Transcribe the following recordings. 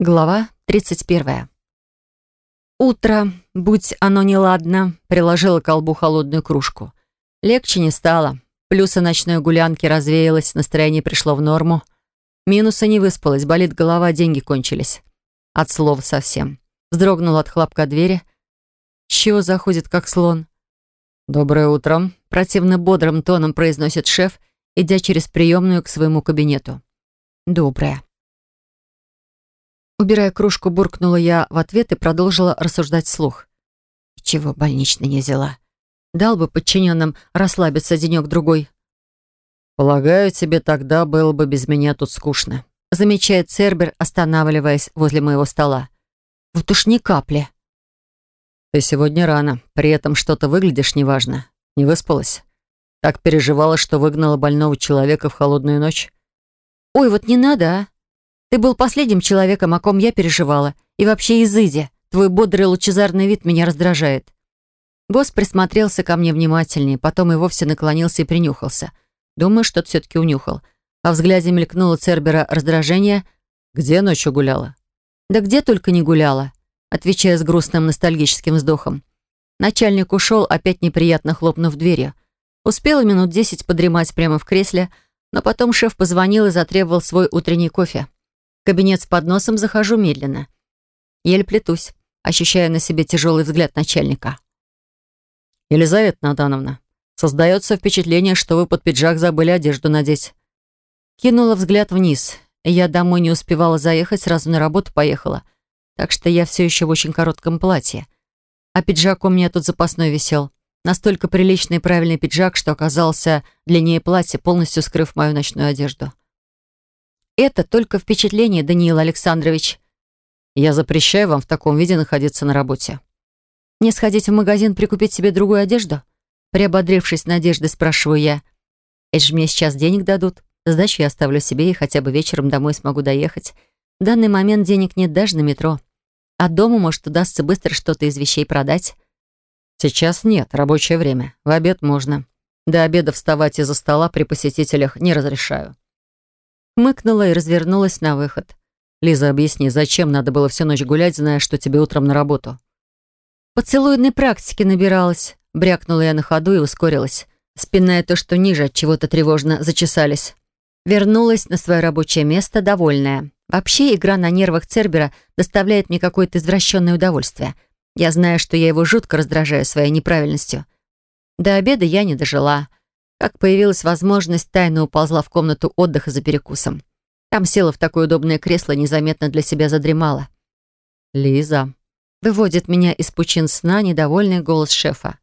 Глава 31. Утро, будь оно неладно, приложила к колбу холодную кружку. Легче не стало. Плюсы ночной гулянки развеялось, настроение пришло в норму. Минусы не выспалась, болит голова, деньги кончились. От слов совсем. Вздрогнула от хлопка двери. Чего заходит, как слон? «Доброе утро», — противно бодрым тоном произносит шеф, идя через приемную к своему кабинету. «Доброе». Убирая кружку, буркнула я в ответ и продолжила рассуждать вслух. Чего больничный не взяла? Дал бы подчиненным расслабиться денек-другой. «Полагаю, тебе тогда было бы без меня тут скучно», замечает Цербер, останавливаясь возле моего стола. «Вот уж ни капли». «Ты сегодня рано, при этом что-то выглядишь неважно. Не выспалась? Так переживала, что выгнала больного человека в холодную ночь?» «Ой, вот не надо, а!» Ты был последним человеком, о ком я переживала. И вообще, изыди, твой бодрый лучезарный вид меня раздражает». Босс присмотрелся ко мне внимательнее, потом и вовсе наклонился и принюхался. Думаю, что-то все-таки унюхал. А взгляде мелькнуло Цербера раздражение. «Где ночью гуляла?» «Да где только не гуляла», отвечая с грустным ностальгическим вздохом. Начальник ушел, опять неприятно хлопнув дверью. Успела минут десять подремать прямо в кресле, но потом шеф позвонил и затребовал свой утренний кофе кабинет с подносом захожу медленно. Еле плетусь, ощущая на себе тяжелый взгляд начальника. «Елизавета Натановна, создается впечатление, что вы под пиджак забыли одежду надеть». Кинула взгляд вниз. Я домой не успевала заехать, сразу на работу поехала. Так что я все еще в очень коротком платье. А пиджак у меня тут запасной висел. Настолько приличный и правильный пиджак, что оказался длиннее платья, полностью скрыв мою ночную одежду. Это только впечатление, Даниил Александрович. Я запрещаю вам в таком виде находиться на работе. Не сходить в магазин прикупить себе другую одежду? Приободрившись надеждой, спрашиваю я. Это же мне сейчас денег дадут. Сдачу я оставлю себе и хотя бы вечером домой смогу доехать. В данный момент денег нет даже на метро. А дома, может, удастся быстро что-то из вещей продать. Сейчас нет, рабочее время. В обед можно. До обеда вставать из-за стола при посетителях не разрешаю. Мыкнула и развернулась на выход. «Лиза, объясни, зачем надо было всю ночь гулять, зная, что тебе утром на работу?» «Поцелуйной практики набиралась», — брякнула я на ходу и ускорилась, спиная то, что ниже от чего-то тревожно зачесались. Вернулась на свое рабочее место, довольная. Вообще, игра на нервах Цербера доставляет мне какое-то извращенное удовольствие. Я знаю, что я его жутко раздражаю своей неправильностью. До обеда я не дожила — как появилась возможность, тайно уползла в комнату отдыха за перекусом. Там села в такое удобное кресло, незаметно для себя задремала. «Лиза», — выводит меня из пучин сна недовольный голос шефа.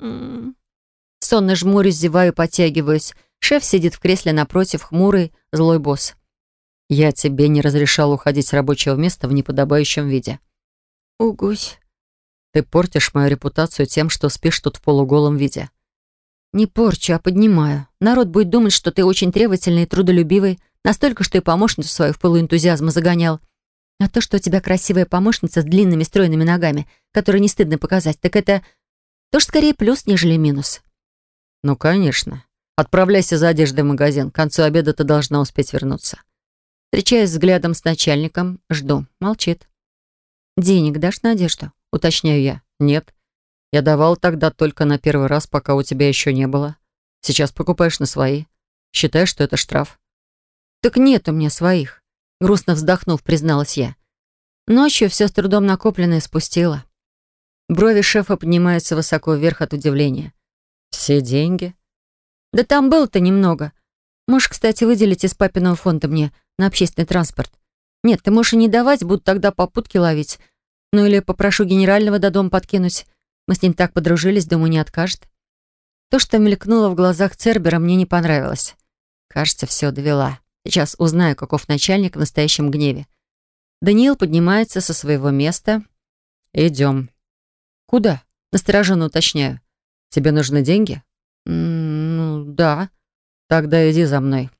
«М-м-м». Сонно жмурюсь, зеваю, потягиваюсь. Шеф сидит в кресле напротив, хмурый, злой босс. «Я тебе не разрешал уходить с рабочего места в неподобающем виде». «Угусь». «Ты портишь мою репутацию тем, что спишь тут в полуголом виде». «Не порчу, а поднимаю. Народ будет думать, что ты очень требовательный и трудолюбивый, настолько, что и помощницу свою в пылу энтузиазма загонял. А то, что у тебя красивая помощница с длинными стройными ногами, которые не стыдно показать, так это тоже скорее плюс, нежели минус». «Ну, конечно. Отправляйся за одеждой в магазин. К концу обеда ты должна успеть вернуться». Встречаясь взглядом с начальником, жду. Молчит. «Денег дашь на одежду?» Уточняю я. «Нет. Я давал тогда только на первый раз, пока у тебя еще не было. Сейчас покупаешь на свои. Считаешь, что это штраф?» «Так нет у меня своих», — грустно вздохнув, призналась я. Ночью все с трудом накопленное спустила. Брови шефа поднимаются высоко вверх от удивления. «Все деньги?» «Да там было-то немного. Можешь, кстати, выделить из папиного фонда мне на общественный транспорт. Нет, ты можешь и не давать, буду тогда попутки ловить. Ну или попрошу генерального до дома подкинуть. Мы с ним так подружились, думаю, не откажет. То, что мелькнуло в глазах Цербера, мне не понравилось. Кажется, все довела. Сейчас узнаю, каков начальник в настоящем гневе. Даниил поднимается со своего места. «Идем». «Куда?» — настороженно уточняю. «Тебе нужны деньги?» «Ну, да». «Тогда иди за мной».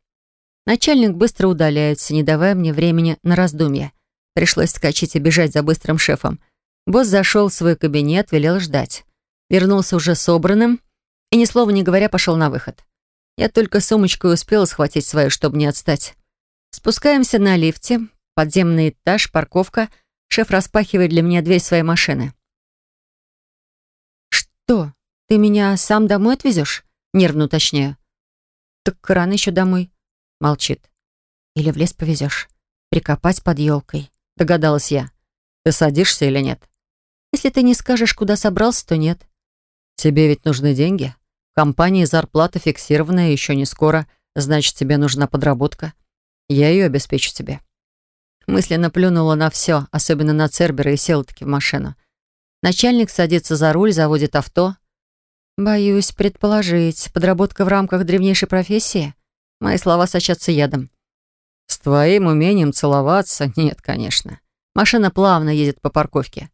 Начальник быстро удаляется, не давая мне времени на раздумья. Пришлось скачать и бежать за быстрым шефом — Босс зашел в свой кабинет, велел ждать. Вернулся уже собранным и, ни слова не говоря, пошел на выход. Я только сумочку и успела схватить свою, чтобы не отстать. Спускаемся на лифте. Подземный этаж, парковка. Шеф распахивает для меня дверь своей машины. «Что, ты меня сам домой отвезешь?» Нервно уточняю. «Так рано еще домой», — молчит. «Или в лес повезешь. Прикопать под елкой», — догадалась я. «Ты садишься или нет?» «Если ты не скажешь, куда собрался, то нет». «Тебе ведь нужны деньги. В компании зарплата фиксированная, еще не скоро, значит, тебе нужна подработка. Я ее обеспечу тебе». Мысленно плюнула на все, особенно на Цербера, и села-таки в машину. Начальник садится за руль, заводит авто. Боюсь предположить, подработка в рамках древнейшей профессии? Мои слова сочатся ядом. С твоим умением целоваться? Нет, конечно. Машина плавно едет по парковке.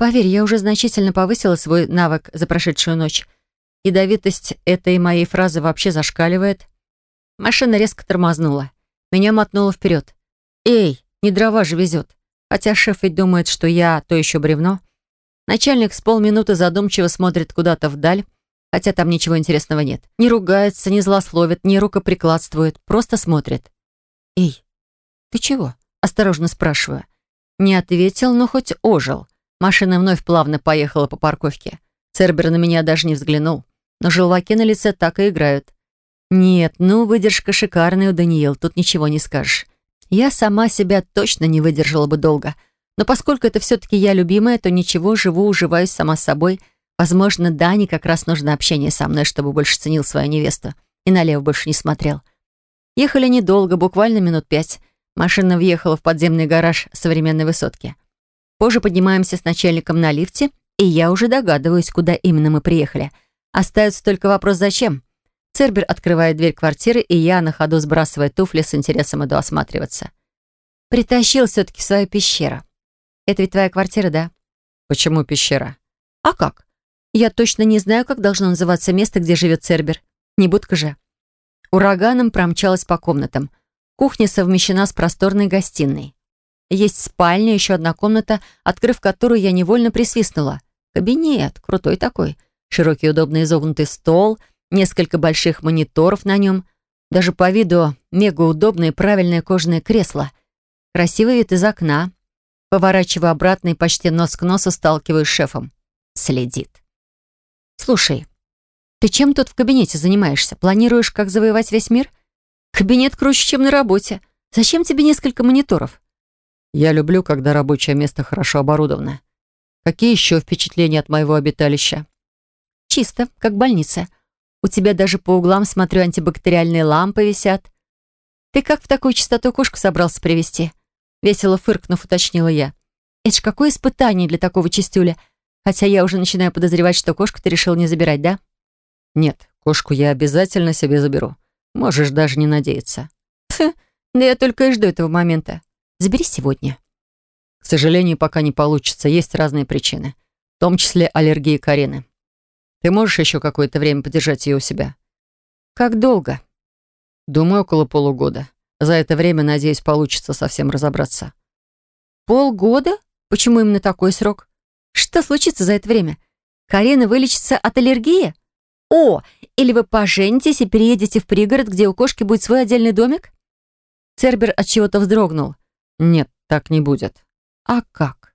Поверь, я уже значительно повысила свой навык за прошедшую ночь. Ядовитость этой моей фразы вообще зашкаливает. Машина резко тормознула. Меня мотнуло вперед. «Эй, не дрова же везет. Хотя шеф ведь думает, что я то еще бревно. Начальник с полминуты задумчиво смотрит куда-то вдаль, хотя там ничего интересного нет. Не ругается, не злословит, не рукоприкладствует, просто смотрит. «Эй, ты чего?» — осторожно спрашиваю. Не ответил, но хоть ожил. Машина вновь плавно поехала по парковке. Цербер на меня даже не взглянул, но желваки на лице так и играют. Нет, ну, выдержка шикарная у Даниил, тут ничего не скажешь. Я сама себя точно не выдержала бы долго. Но поскольку это все-таки я любимая, то ничего, живу, уживаюсь сама с собой. Возможно, Дане как раз нужно общение со мной, чтобы больше ценил свою невесту. И налево больше не смотрел. Ехали недолго, буквально минут пять. Машина въехала в подземный гараж современной высотки. Позже поднимаемся с начальником на лифте, и я уже догадываюсь, куда именно мы приехали. Остается только вопрос «зачем?». Цербер открывает дверь квартиры, и я, на ходу сбрасывая туфли, с интересом иду осматриваться. Притащил все-таки свою пещеру. Это ведь твоя квартира, да? Почему пещера? А как? Я точно не знаю, как должно называться место, где живет Цербер. Не будка же. Ураганом промчалась по комнатам. Кухня совмещена с просторной гостиной. Есть спальня, еще одна комната, открыв которую я невольно присвистнула. Кабинет, крутой такой. Широкий удобный изогнутый стол — несколько больших мониторов на нем, даже по виду мегаудобное правильное кожаное кресло. Красивый вид из окна. Поворачиваю обратно и почти нос к носу сталкиваюсь с шефом. Следит. «Слушай, ты чем тут в кабинете занимаешься? Планируешь, как завоевать весь мир? Кабинет круче, чем на работе. Зачем тебе несколько мониторов?» «Я люблю, когда рабочее место хорошо оборудовано. Какие еще впечатления от моего обиталища?» «Чисто, как больница. У тебя даже по углам, смотрю, антибактериальные лампы висят. Ты как в такую чистоту кошку собрался привести? Весело фыркнув, уточнила я. Это ж какое испытание для такого чистюля. Хотя я уже начинаю подозревать, что кошку ты решил не забирать, да? Нет, кошку я обязательно себе заберу. Можешь даже не надеяться. Фу, да я только и жду этого момента. Забери сегодня. К сожалению, пока не получится. Есть разные причины. В том числе аллергии Карины. Ты можешь еще какое-то время подержать ее у себя? Как долго? Думаю, около полугода. За это время, надеюсь, получится совсем разобраться. Полгода? Почему именно такой срок? Что случится за это время? Карина вылечится от аллергии? О, или вы поженитесь и переедете в пригород, где у кошки будет свой отдельный домик? Цербер от чего-то вздрогнул. Нет, так не будет. А как?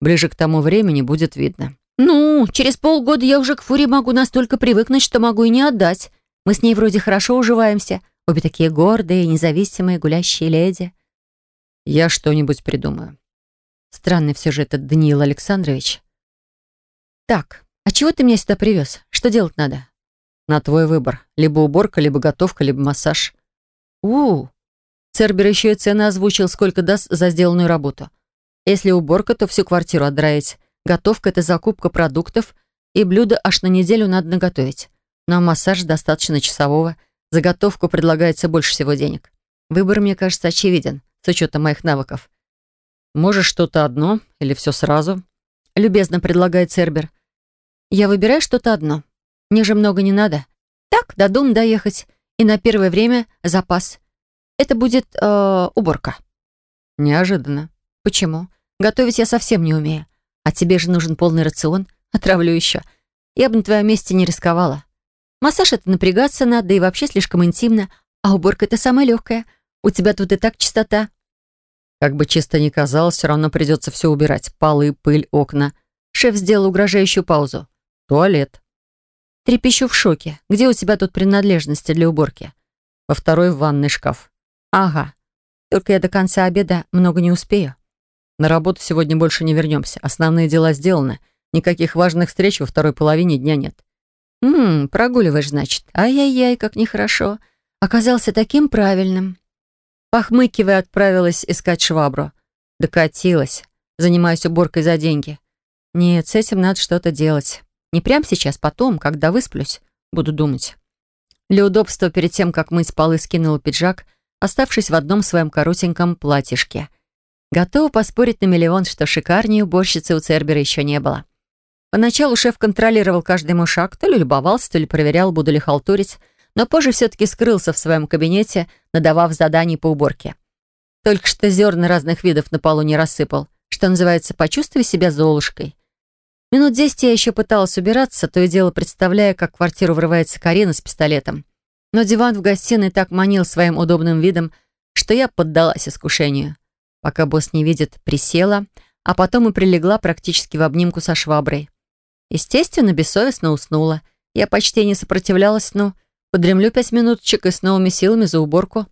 Ближе к тому времени будет видно. «Ну, через полгода я уже к Фуре могу настолько привыкнуть, что могу и не отдать. Мы с ней вроде хорошо уживаемся. Обе такие гордые, независимые, гулящие леди». «Я что-нибудь придумаю». Странный все же этот Даниил Александрович. «Так, а чего ты меня сюда привез? Что делать надо?» «На твой выбор. Либо уборка, либо готовка, либо массаж». «У-у-у». Цербер еще и цены озвучил, сколько даст за сделанную работу. Если уборка, то всю квартиру отдраить. Готовка — это закупка продуктов, и блюдо аж на неделю надо наготовить. Но массаж достаточно часового. Заготовку предлагается больше всего денег. Выбор, мне кажется, очевиден, с учетом моих навыков. «Можешь что-то одно или все сразу?» — любезно предлагает Цербер. «Я выбираю что-то одно. Мне же много не надо. Так, до дома доехать. И на первое время запас. Это будет э, уборка». «Неожиданно». «Почему? Готовить я совсем не умею. А тебе же нужен полный рацион. Отравлю еще. Я бы на твоем месте не рисковала. Массаж — это напрягаться надо, и вообще слишком интимно. А уборка — это самая легкая. У тебя тут и так чистота. Как бы чисто ни казалось, все равно придется все убирать. Полы, пыль, окна. Шеф сделал угрожающую паузу. Туалет. Трепещу в шоке. Где у тебя тут принадлежности для уборки? Во второй ванный шкаф. Ага. Только я до конца обеда много не успею. На работу сегодня больше не вернемся. Основные дела сделаны. Никаких важных встреч во второй половине дня нет. Ммм, прогуливаешь, значит. Ай-яй-яй, как нехорошо. Оказался таким правильным. Похмыкивая, отправилась искать швабру. Докатилась. Занимаюсь уборкой за деньги. Нет, с этим надо что-то делать. Не прямо сейчас, потом, когда высплюсь, буду думать. Для удобства перед тем, как мыть полы, скинула пиджак, оставшись в одном своем коротеньком платьишке. Готова поспорить на миллион, что шикарнее уборщицы у Цербера еще не было. Поначалу шеф контролировал каждый мой шаг, то ли любовался, то ли проверял, буду ли халтурить, но позже все-таки скрылся в своем кабинете, надавав заданий по уборке. Только что зерна разных видов на полу не рассыпал, что называется «почувствуй себя золушкой». Минут десять я еще пыталась убираться, то и дело представляя, как в квартиру врывается Карина с пистолетом. Но диван в гостиной так манил своим удобным видом, что я поддалась искушению. Пока босс не видит, присела, а потом и прилегла практически в обнимку со шваброй. Естественно, бессовестно уснула. Я почти не сопротивлялась сну. Подремлю пять минуточек и с новыми силами за уборку.